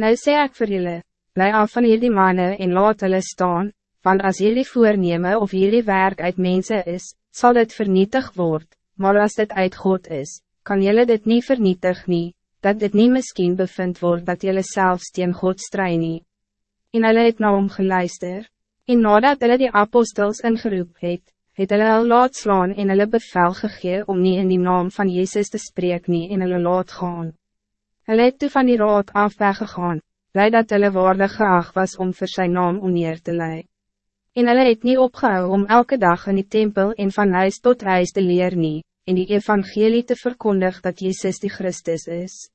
Nou sê ek vir julle, bly af van hierdie manne en laat hulle staan, want as jullie voorneme of jullie werk uit mensen is, zal het vernietig worden, maar als het uit God is, kan jullie dit niet vernietig nie, dat dit niet misschien bevind wordt dat jullie zelfs teen God strijd nie. En hulle het na hom geluister, en nadat hulle die apostels ingeroep het, het hulle al laat slaan en hulle bevel gegee om niet in die naam van Jezus te spreken nie en hulle laat gaan. Hulle het toe van die raad af weggegaan, blij dat hulle waardig geacht was om voor zijn naam oneer te leiden. En hulle het nie opgehou om elke dag in die tempel en van huis tot huis te leer nie, en die evangelie te verkondig dat Jezus die Christus is.